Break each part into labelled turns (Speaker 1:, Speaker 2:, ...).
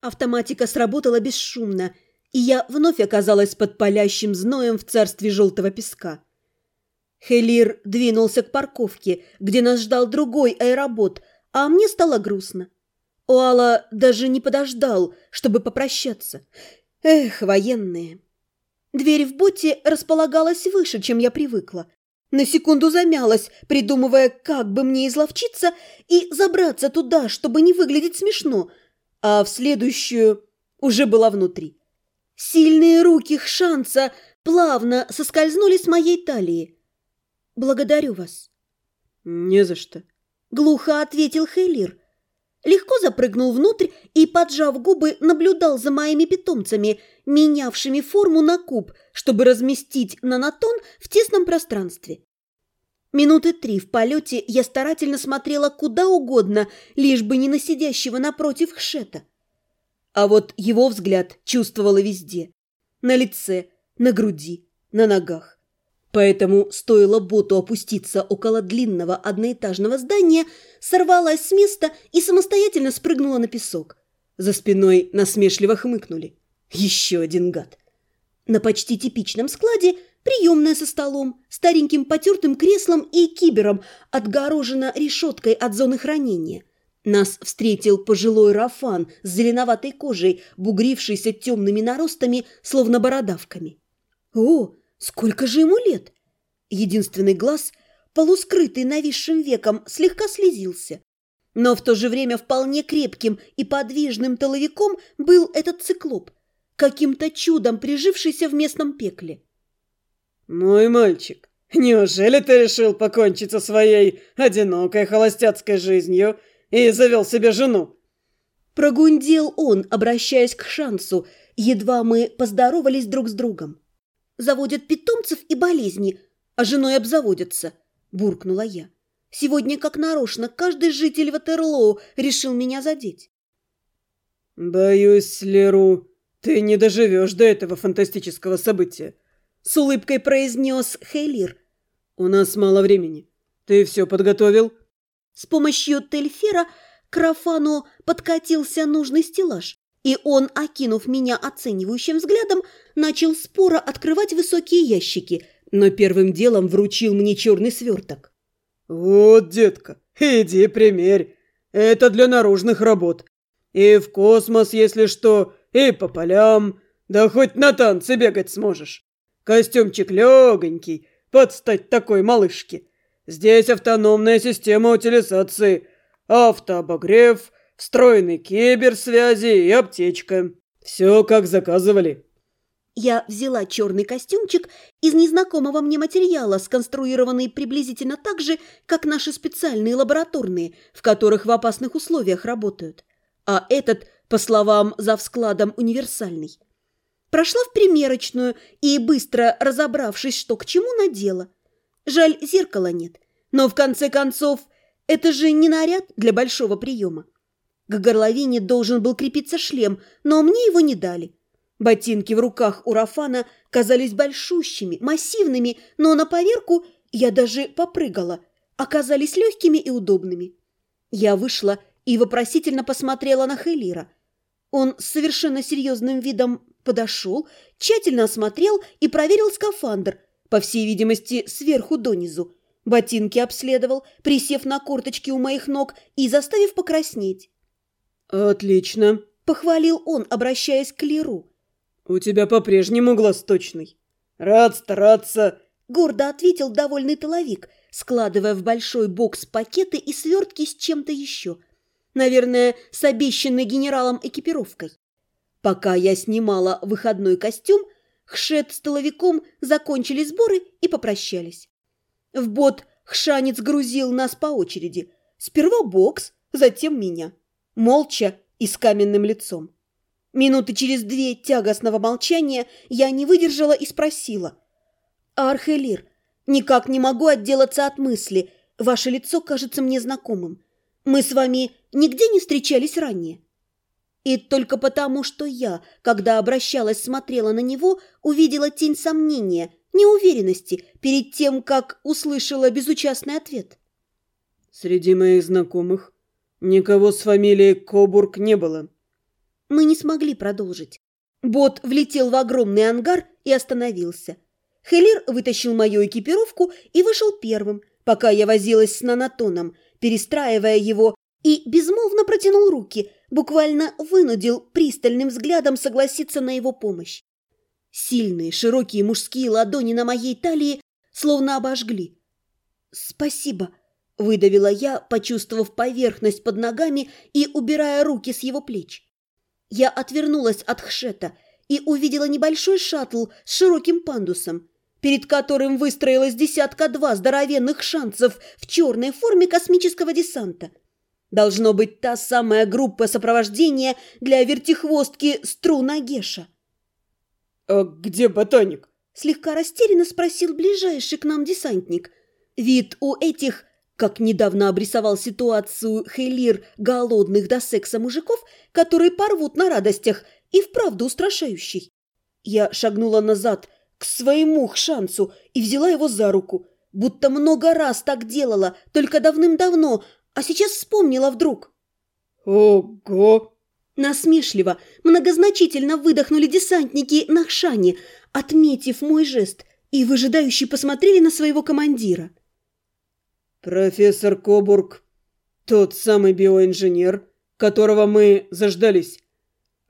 Speaker 1: Автоматика сработала бесшумно, и я вновь оказалась под палящим зноем в царстве желтого песка. Хелир двинулся к парковке, где нас ждал другой аэробот, а мне стало грустно. Уала даже не подождал, чтобы попрощаться. Эх, военные. Дверь в боте располагалась выше, чем я привыкла. На секунду замялась, придумывая, как бы мне изловчиться и забраться туда, чтобы не выглядеть смешно, а в следующую уже была внутри. Сильные руки Хшанца плавно соскользнули с моей талии. «Благодарю вас».
Speaker 2: «Не за что», —
Speaker 1: глухо ответил Хейлир. Легко запрыгнул внутрь и, поджав губы, наблюдал за моими питомцами, менявшими форму на куб, чтобы разместить нанотон в тесном пространстве. Минуты три в полете я старательно смотрела куда угодно, лишь бы не на сидящего напротив Хшета. А вот его взгляд чувствовала везде. На лице, на груди, на ногах. Поэтому стоило боту опуститься около длинного одноэтажного здания, сорвалась с места и самостоятельно спрыгнула на песок. За спиной насмешливо хмыкнули. Еще один гад. На почти типичном складе приемная со столом, стареньким потертым креслом и кибером, отгорожена решеткой от зоны хранения. Нас встретил пожилой Рафан с зеленоватой кожей, бугрившийся темными наростами, словно бородавками. О, Сколько же ему лет? Единственный глаз, полускрытый нависшим веком, слегка слезился. Но в то же время вполне крепким и подвижным толовиком был этот циклоп, каким-то чудом прижившийся в местном пекле.
Speaker 2: «Мой мальчик, неужели ты решил покончить со своей одинокой холостяцкой жизнью и завел себе жену?»
Speaker 1: Прогундел он, обращаясь к Шансу, едва мы поздоровались друг с другом заводят питомцев и болезни, а женой обзаводятся», – буркнула я. «Сегодня, как нарочно, каждый житель Ватерлоу решил меня задеть».
Speaker 2: «Боюсь, Леру, ты не доживешь до этого фантастического события», – с улыбкой произнес Хейлир. «У нас мало времени. Ты все подготовил?»
Speaker 1: С помощью Тельфера к Рафану подкатился нужный стеллаж, и он, окинув меня оценивающим взглядом, начал споро открывать высокие ящики, но первым делом вручил мне черный сверток.
Speaker 2: «Вот, детка, иди примерь. Это для наружных работ. И в космос, если что, и по полям. Да хоть на танцы бегать сможешь. Костюмчик легонький, под стать такой малышке. Здесь автономная система утилизации, автообогрев, встроенный киберсвязи и аптечка. Все как заказывали».
Speaker 1: Я взяла черный костюмчик из незнакомого мне материала, сконструированный приблизительно так же, как наши специальные лабораторные, в которых в опасных условиях работают. А этот, по словам завскладом, универсальный. Прошла в примерочную и, быстро разобравшись, что к чему, надела. Жаль, зеркала нет. Но, в конце концов, это же не наряд для большого приема. К горловине должен был крепиться шлем, но мне его не дали. Ботинки в руках у Рафана казались большущими, массивными, но на поверку я даже попрыгала, оказались легкими и удобными. Я вышла и вопросительно посмотрела на Хелира. Он с совершенно серьезным видом подошел, тщательно осмотрел и проверил скафандр, по всей видимости, сверху донизу. Ботинки обследовал, присев на корточки у моих ног и заставив покраснеть.
Speaker 2: «Отлично», —
Speaker 1: похвалил он, обращаясь к Леру.
Speaker 2: «У тебя по-прежнему глаз точный. Рад стараться!»
Speaker 1: Гордо ответил довольный тыловик, складывая в большой бокс пакеты и свертки с чем-то еще. Наверное, с обещанной генералом экипировкой. Пока я снимала выходной костюм, Хшет с тыловиком закончили сборы и попрощались. В бот Хшанец грузил нас по очереди. Сперва бокс, затем меня. Молча и с каменным лицом. Минуты через две тягостного молчания я не выдержала и спросила. «Архелир, никак не могу отделаться от мысли. Ваше лицо кажется мне знакомым. Мы с вами нигде не встречались ранее?» И только потому, что я, когда обращалась, смотрела на него, увидела тень сомнения, неуверенности перед тем, как услышала безучастный ответ.
Speaker 2: «Среди моих знакомых Никого с фамилией Кобург не было.
Speaker 1: Мы не смогли продолжить. Бот влетел в огромный ангар и остановился. Хелир вытащил мою экипировку и вышел первым, пока я возилась с нанотоном, перестраивая его, и безмолвно протянул руки, буквально вынудил пристальным взглядом согласиться на его помощь. Сильные, широкие мужские ладони на моей талии словно обожгли. «Спасибо», — выдавила я, почувствовав поверхность под ногами и убирая руки с его плеч. Я отвернулась от Хшета и увидела небольшой шаттл с широким пандусом, перед которым выстроилась десятка-два здоровенных шансов в черной форме космического десанта. Должно быть та самая группа сопровождения для вертихвостки Струна Геша.
Speaker 2: «А где ботаник?»
Speaker 1: – слегка растерянно спросил ближайший к нам десантник. Вид у этих, как недавно обрисовал ситуацию Хейлир, голодных до секса мужиков, которые порвут на радостях, и вправду устрашающий. Я шагнула назад к своему шансу и взяла его за руку, будто много раз так делала, только давным-давно, а сейчас вспомнила вдруг.
Speaker 2: «Ого!»
Speaker 1: Насмешливо, многозначительно выдохнули десантники на Хшане, отметив мой жест, и выжидающие посмотрели на своего командира.
Speaker 2: «Профессор Кобург, тот самый биоинженер, которого мы заждались».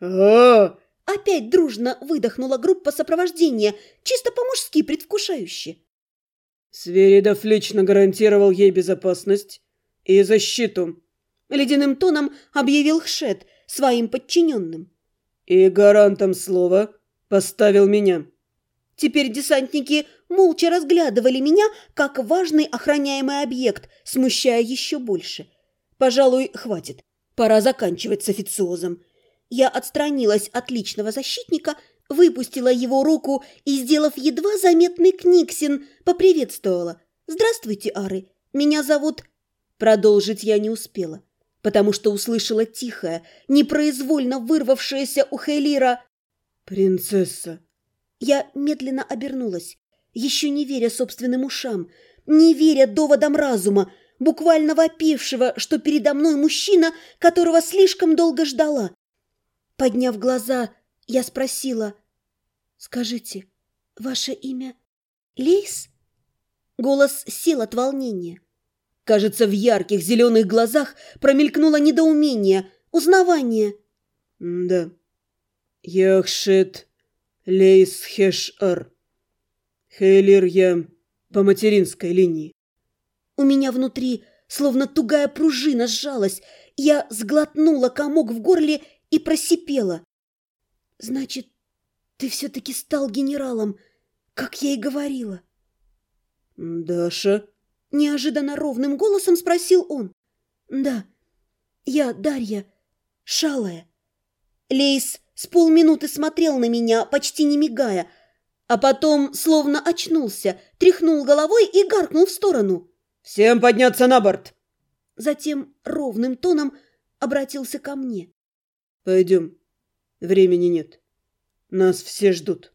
Speaker 1: А, Опять дружно выдохнула группа сопровождения, чисто по-мужски предвкушающе.
Speaker 2: Сверидов лично гарантировал ей безопасность и защиту.
Speaker 1: Ледяным тоном объявил Хшет своим подчиненным.
Speaker 2: И гарантом слова поставил меня.
Speaker 1: Теперь десантники молча разглядывали меня как важный охраняемый объект, смущая еще больше. Пожалуй, хватит. Пора заканчивать с официозом. Я отстранилась от личного защитника, выпустила его руку и, сделав едва заметный книксин, поприветствовала. «Здравствуйте, Ары. Меня зовут...» Продолжить я не успела, потому что услышала тихое, непроизвольно вырвавшееся у Хейлира
Speaker 2: «Принцесса».
Speaker 1: Я медленно обернулась, еще не веря собственным ушам, не веря доводам разума, буквально вопившего, что передо мной мужчина, которого слишком долго ждала. Подняв глаза, я спросила, «Скажите, ваше имя Лейс?» Голос сел от волнения. Кажется, в ярких зеленых глазах промелькнуло недоумение, узнавание.
Speaker 2: «Да, Яхшет Лейс Хеш-Ар. Хейлир я по материнской линии».
Speaker 1: У меня внутри словно тугая пружина сжалась. Я сглотнула комок в горле и просипела. «Значит, ты все-таки стал генералом, как я и говорила?»
Speaker 2: «Даша?»
Speaker 1: – неожиданно ровным голосом спросил он. «Да, я Дарья, шалая». Лейс с полминуты смотрел на меня, почти не мигая, а потом словно очнулся, тряхнул головой и гаркнул в сторону.
Speaker 2: «Всем подняться на борт!»
Speaker 1: Затем ровным тоном обратился ко мне.
Speaker 2: Пойдем. Времени нет. Нас все ждут.